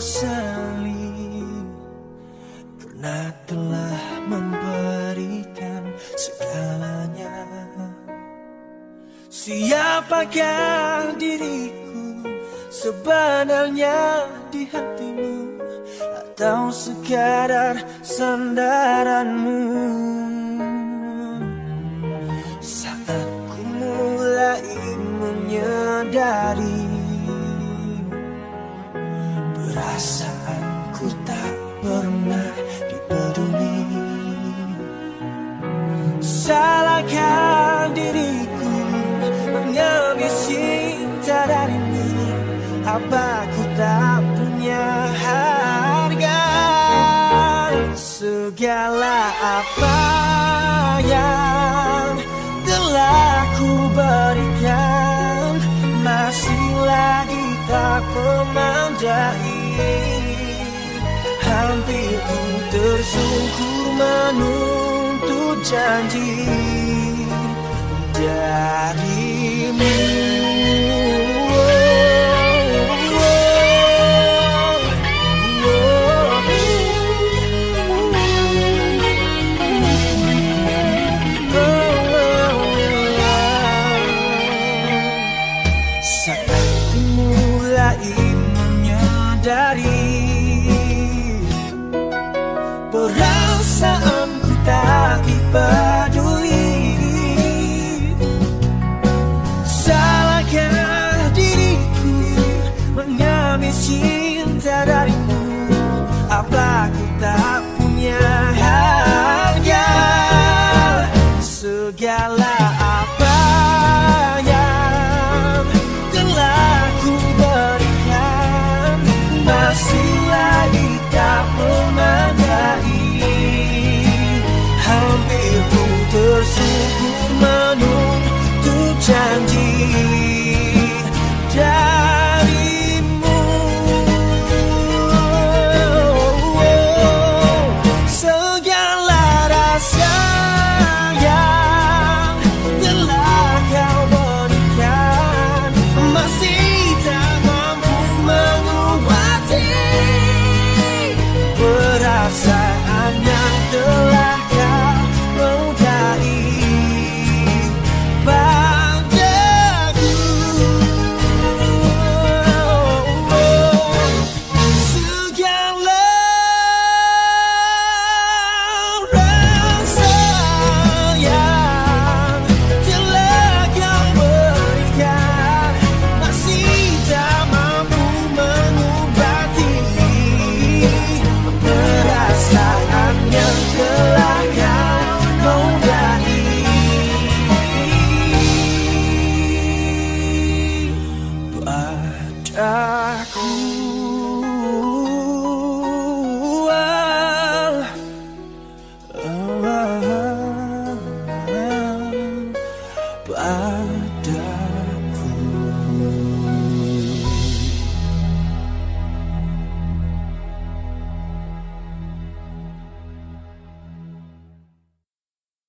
sesali Karena telah memberikan segalanya. Siapakah diriku sebenarnya di hatimu? Atau sekadar sandaranmu Perasaanku tak pernah dipeduli. Salahkah diriku mengambil cinta darimu. Apa ku tak punya harga? Segala apa tersungkur menuntut janji darimu. Saat Perasaanku tak dipeduli Salahkah diriku mengambil back home.